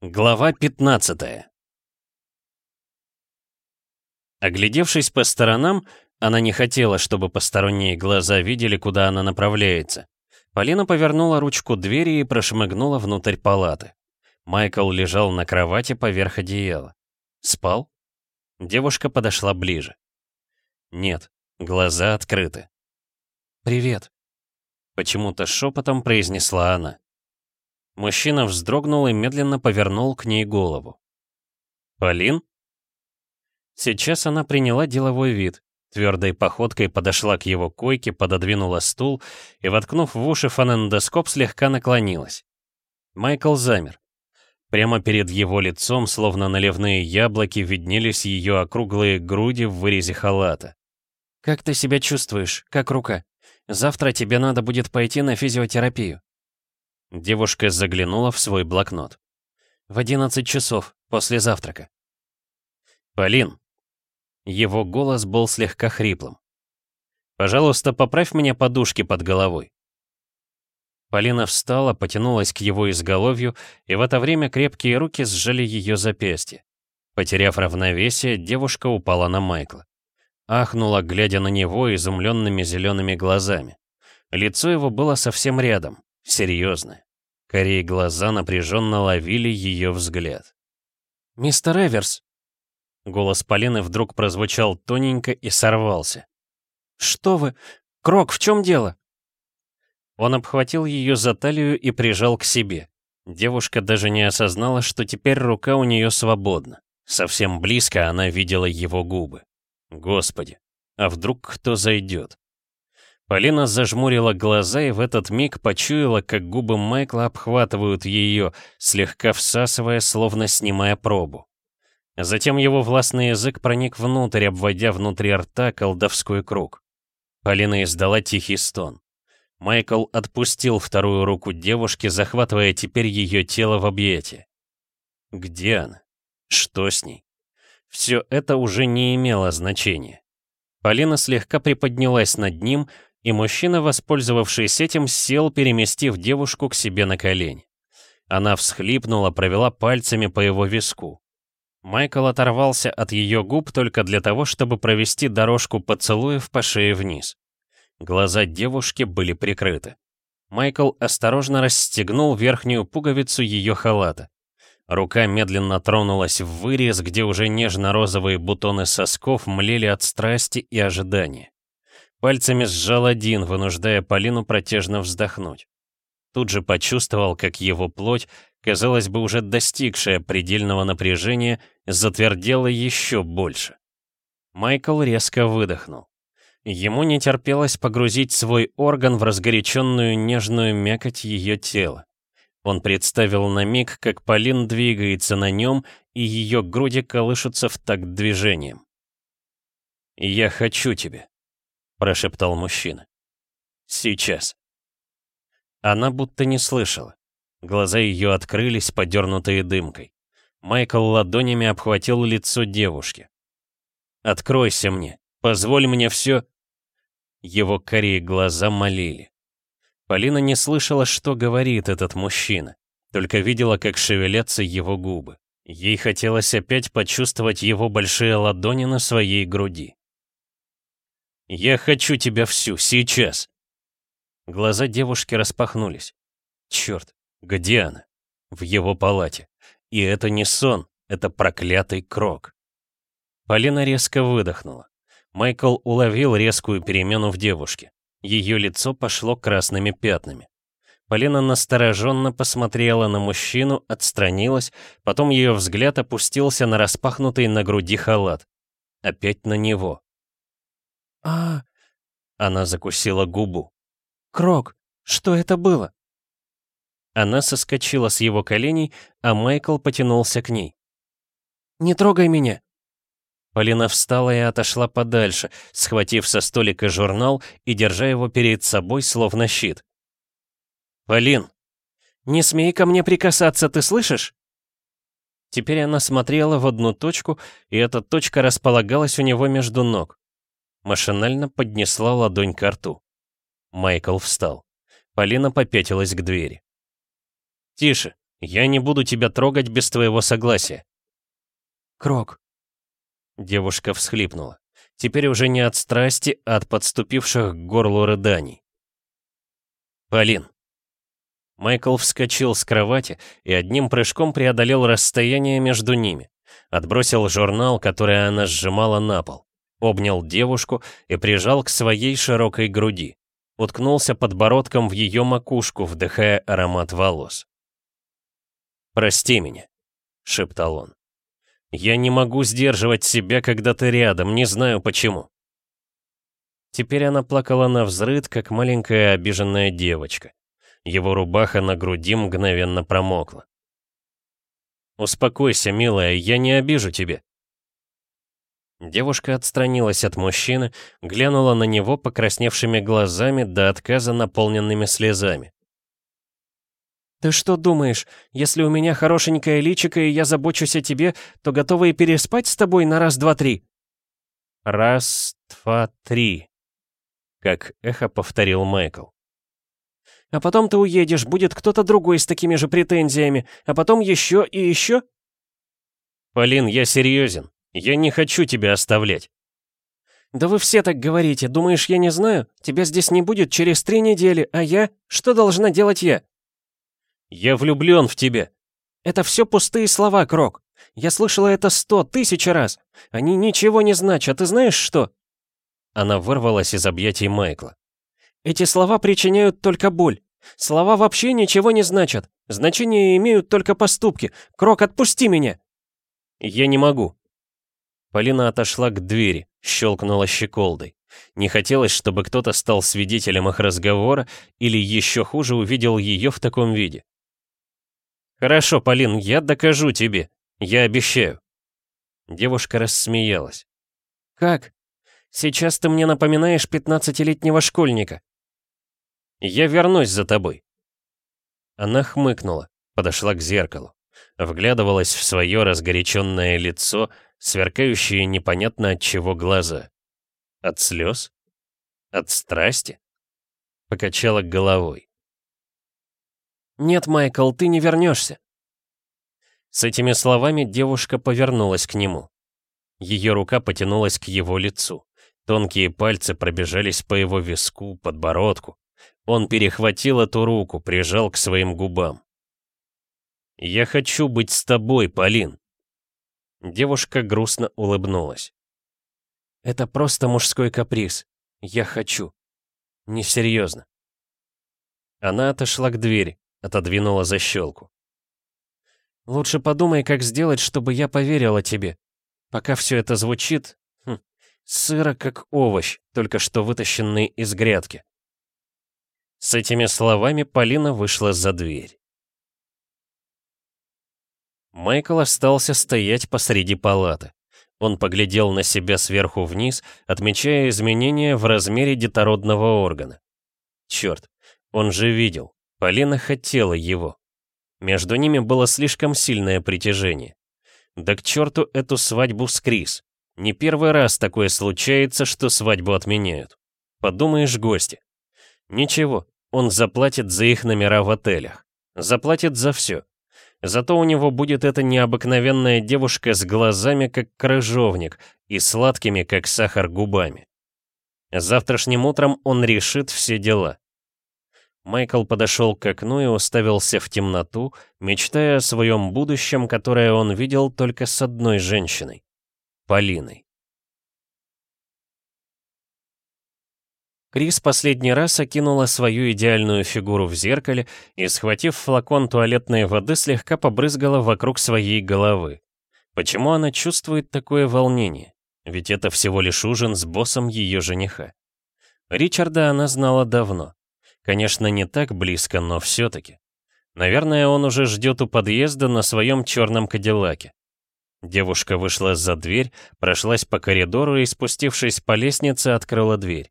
Глава 15 Оглядевшись по сторонам, она не хотела, чтобы посторонние глаза видели, куда она направляется. Полина повернула ручку двери и прошмыгнула внутрь палаты. Майкл лежал на кровати поверх одеяла. Спал? Девушка подошла ближе. Нет, глаза открыты. «Привет», — почему-то шепотом произнесла она. Мужчина вздрогнул и медленно повернул к ней голову. «Полин?» Сейчас она приняла деловой вид, твердой походкой подошла к его койке, пододвинула стул и, воткнув в уши фонендоскоп, слегка наклонилась. Майкл замер. Прямо перед его лицом, словно наливные яблоки, виднелись ее округлые груди в вырезе халата. «Как ты себя чувствуешь? Как рука? Завтра тебе надо будет пойти на физиотерапию». Девушка заглянула в свой блокнот. «В 11 часов, после завтрака». «Полин». Его голос был слегка хриплым. «Пожалуйста, поправь мне подушки под головой». Полина встала, потянулась к его изголовью, и в это время крепкие руки сжали ее запястье. Потеряв равновесие, девушка упала на Майкла. Ахнула, глядя на него изумленными зелеными глазами. Лицо его было совсем рядом, серьезное. Корей глаза напряженно ловили ее взгляд. «Мистер Эверс!» Голос Полины вдруг прозвучал тоненько и сорвался. «Что вы? Крок, в чем дело?» Он обхватил ее за талию и прижал к себе. Девушка даже не осознала, что теперь рука у нее свободна. Совсем близко она видела его губы. Господи, а вдруг кто зайдет? Полина зажмурила глаза и в этот миг почуяла, как губы Майкла обхватывают ее, слегка всасывая, словно снимая пробу. Затем его властный язык проник внутрь, обводя внутри рта колдовской круг. Полина издала тихий стон. Майкл отпустил вторую руку девушки, захватывая теперь ее тело в объятия. Где она? Что с ней? Все это уже не имело значения. Полина слегка приподнялась над ним, и мужчина, воспользовавшись этим, сел, переместив девушку к себе на колени. Она всхлипнула, провела пальцами по его виску. Майкл оторвался от ее губ только для того, чтобы провести дорожку поцелуев по шее вниз. Глаза девушки были прикрыты. Майкл осторожно расстегнул верхнюю пуговицу ее халата. Рука медленно тронулась в вырез, где уже нежно-розовые бутоны сосков млели от страсти и ожидания. Пальцами сжал один, вынуждая Полину протяжно вздохнуть. Тут же почувствовал, как его плоть, казалось бы, уже достигшая предельного напряжения, затвердела еще больше. Майкл резко выдохнул. Ему не терпелось погрузить свой орган в разгоряченную нежную мякоть ее тела. Он представил на миг, как Полин двигается на нем, и ее груди колышутся в такт движением. «Я хочу тебя», — прошептал мужчина. «Сейчас». Она будто не слышала. Глаза ее открылись, подернутые дымкой. Майкл ладонями обхватил лицо девушки. «Откройся мне, позволь мне все...» Его корей глаза молили. Полина не слышала, что говорит этот мужчина, только видела, как шевелятся его губы. Ей хотелось опять почувствовать его большие ладони на своей груди. «Я хочу тебя всю, сейчас!» Глаза девушки распахнулись. Черт, где она? В его палате. И это не сон, это проклятый крок. Полина резко выдохнула. Майкл уловил резкую перемену в девушке. Ее лицо пошло красными пятнами. Полина настороженно посмотрела на мужчину, отстранилась, потом ее взгляд опустился на распахнутый на груди халат. Опять на него а Она закусила губу. «Крок, что это было?» Она соскочила с его коленей, а Майкл потянулся к ней. «Не трогай меня!» Полина встала и отошла подальше, схватив со столика журнал и держа его перед собой, словно щит. «Полин, не смей ко мне прикасаться, ты слышишь?» Теперь она смотрела в одну точку, и эта точка располагалась у него между ног. Машинально поднесла ладонь к рту. Майкл встал. Полина попятилась к двери. «Тише, Я не буду тебя трогать без твоего согласия. Крок. Девушка всхлипнула. Теперь уже не от страсти, а от подступивших к горлу рыданий. Полин. Майкл вскочил с кровати и одним прыжком преодолел расстояние между ними. Отбросил журнал, который она сжимала на пол. Обнял девушку и прижал к своей широкой груди. Уткнулся подбородком в ее макушку, вдыхая аромат волос. «Прости меня», — шептал он. «Я не могу сдерживать себя, когда ты рядом, не знаю почему». Теперь она плакала на взрыд, как маленькая обиженная девочка. Его рубаха на груди мгновенно промокла. «Успокойся, милая, я не обижу тебя». Девушка отстранилась от мужчины, глянула на него покрасневшими глазами до отказа наполненными слезами. «Ты что думаешь, если у меня хорошенькое личико и я забочусь о тебе, то готова и переспать с тобой на раз-два-три?» «Раз, два, три», — как эхо повторил Майкл. «А потом ты уедешь, будет кто-то другой с такими же претензиями, а потом еще и еще?» «Полин, я серьезен. Я не хочу тебя оставлять». «Да вы все так говорите. Думаешь, я не знаю? Тебя здесь не будет через три недели, а я? Что должна делать я?» «Я влюблен в тебя». «Это все пустые слова, Крок. Я слышала это сто, тысяч раз. Они ничего не значат, ты знаешь что?» Она вырвалась из объятий Майкла. «Эти слова причиняют только боль. Слова вообще ничего не значат. Значение имеют только поступки. Крок, отпусти меня!» «Я не могу». Полина отошла к двери, щелкнула щеколдой. Не хотелось, чтобы кто-то стал свидетелем их разговора или еще хуже увидел ее в таком виде. «Хорошо, Полин, я докажу тебе. Я обещаю». Девушка рассмеялась. «Как? Сейчас ты мне напоминаешь пятнадцатилетнего школьника». «Я вернусь за тобой». Она хмыкнула, подошла к зеркалу, вглядывалась в свое разгоряченное лицо, сверкающие непонятно от чего глаза. От слез? От страсти? Покачала головой. «Нет, Майкл, ты не вернешься». С этими словами девушка повернулась к нему. Ее рука потянулась к его лицу. Тонкие пальцы пробежались по его виску, подбородку. Он перехватил эту руку, прижал к своим губам. «Я хочу быть с тобой, Полин!» Девушка грустно улыбнулась. «Это просто мужской каприз. Я хочу. Несерьезно». Она отошла к двери, Отодвинула защелку. «Лучше подумай, как сделать, чтобы я поверила тебе. Пока все это звучит, хм, сыро как овощ, только что вытащенный из грядки». С этими словами Полина вышла за дверь. Майкл остался стоять посреди палаты. Он поглядел на себя сверху вниз, отмечая изменения в размере детородного органа. Черт, он же видел. Полина хотела его. Между ними было слишком сильное притяжение. Да к черту эту свадьбу с Крис. Не первый раз такое случается, что свадьбу отменяют. Подумаешь, гости. Ничего, он заплатит за их номера в отелях. Заплатит за все. Зато у него будет эта необыкновенная девушка с глазами, как крыжовник, и сладкими, как сахар, губами. Завтрашним утром он решит все дела. Майкл подошел к окну и уставился в темноту, мечтая о своем будущем, которое он видел только с одной женщиной — Полиной. Крис последний раз окинула свою идеальную фигуру в зеркале и, схватив флакон туалетной воды, слегка побрызгала вокруг своей головы. Почему она чувствует такое волнение? Ведь это всего лишь ужин с боссом ее жениха. Ричарда она знала давно. Конечно, не так близко, но все-таки. Наверное, он уже ждет у подъезда на своем черном кадиллаке. Девушка вышла за дверь, прошлась по коридору и, спустившись по лестнице, открыла дверь.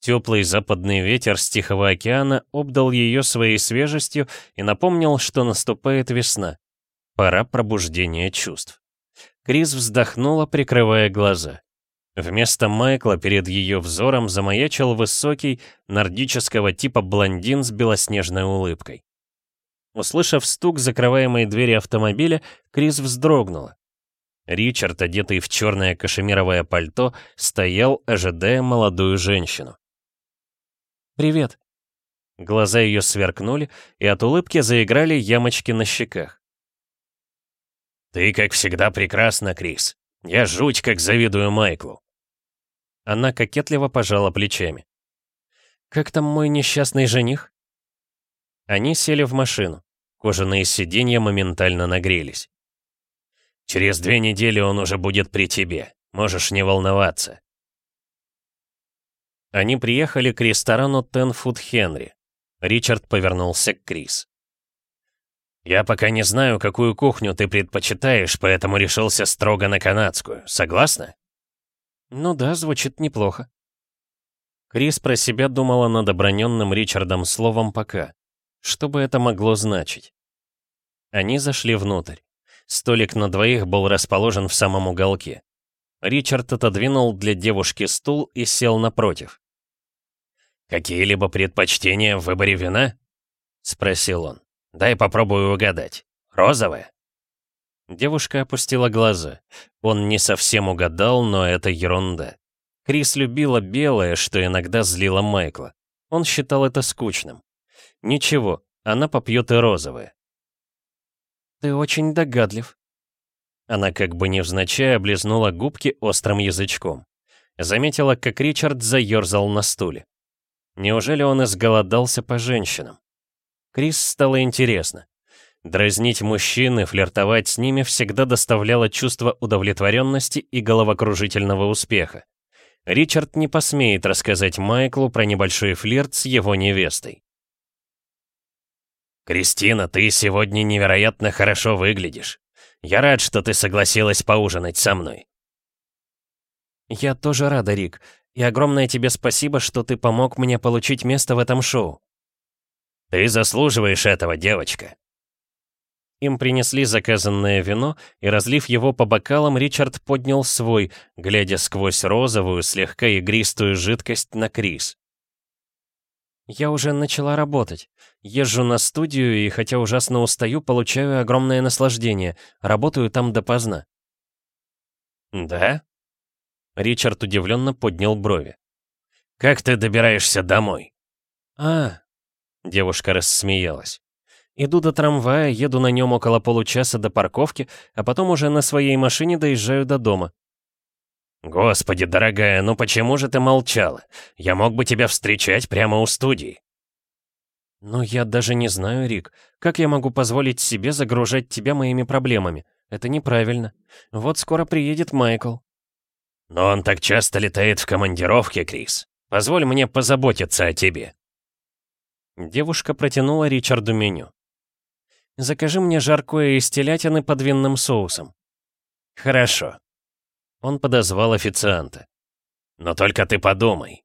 Теплый западный ветер с Тихого океана обдал ее своей свежестью и напомнил, что наступает весна. Пора пробуждения чувств. Крис вздохнула, прикрывая глаза. Вместо Майкла перед ее взором замаячил высокий, нордического типа блондин с белоснежной улыбкой. Услышав стук закрываемой двери автомобиля, Крис вздрогнула. Ричард, одетый в черное кашемировое пальто, стоял, ожидая молодую женщину. «Привет». Глаза ее сверкнули, и от улыбки заиграли ямочки на щеках. «Ты, как всегда, прекрасна, Крис. Я жуть как завидую Майклу». Она кокетливо пожала плечами. «Как там мой несчастный жених?» Они сели в машину. Кожаные сиденья моментально нагрелись. «Через две недели он уже будет при тебе. Можешь не волноваться». Они приехали к ресторану Тенфуд Хенри. Ричард повернулся к Крис. «Я пока не знаю, какую кухню ты предпочитаешь, поэтому решился строго на канадскую. Согласна?» «Ну да, звучит неплохо». Крис про себя думала над оброненным Ричардом словом «пока». Что бы это могло значить? Они зашли внутрь. Столик на двоих был расположен в самом уголке. Ричард отодвинул для девушки стул и сел напротив. «Какие-либо предпочтения в выборе вина?» — спросил он. «Дай попробую угадать. Розовое?» Девушка опустила глаза. Он не совсем угадал, но это ерунда. Крис любила белое, что иногда злило Майкла. Он считал это скучным. Ничего, она попьет и розовое. «Ты очень догадлив». Она как бы невзначай облизнула губки острым язычком. Заметила, как Ричард заерзал на стуле. Неужели он изголодался по женщинам? Крис стало интересно. Дразнить мужчин и флиртовать с ними всегда доставляло чувство удовлетворенности и головокружительного успеха. Ричард не посмеет рассказать Майклу про небольшой флирт с его невестой. «Кристина, ты сегодня невероятно хорошо выглядишь. Я рад, что ты согласилась поужинать со мной». «Я тоже рада, Рик. И огромное тебе спасибо, что ты помог мне получить место в этом шоу». «Ты заслуживаешь этого, девочка». Им принесли заказанное вино, и, разлив его по бокалам, Ричард поднял свой, глядя сквозь розовую, слегка игристую жидкость на Крис. Я уже начала работать. Езжу на студию и, хотя ужасно устаю, получаю огромное наслаждение. Работаю там допоздна. «Да?» Ричард удивленно поднял брови. «Как ты добираешься домой?» «А...» Девушка рассмеялась. «Иду до трамвая, еду на нем около получаса до парковки, а потом уже на своей машине доезжаю до дома. «Господи, дорогая, ну почему же ты молчала? Я мог бы тебя встречать прямо у студии». «Ну, я даже не знаю, Рик. Как я могу позволить себе загружать тебя моими проблемами? Это неправильно. Вот скоро приедет Майкл». «Но он так часто летает в командировке, Крис. Позволь мне позаботиться о тебе». Девушка протянула Ричарду меню. «Закажи мне жаркое из телятины под винным соусом». «Хорошо», он подозвал официанта. «Но только ты подумай,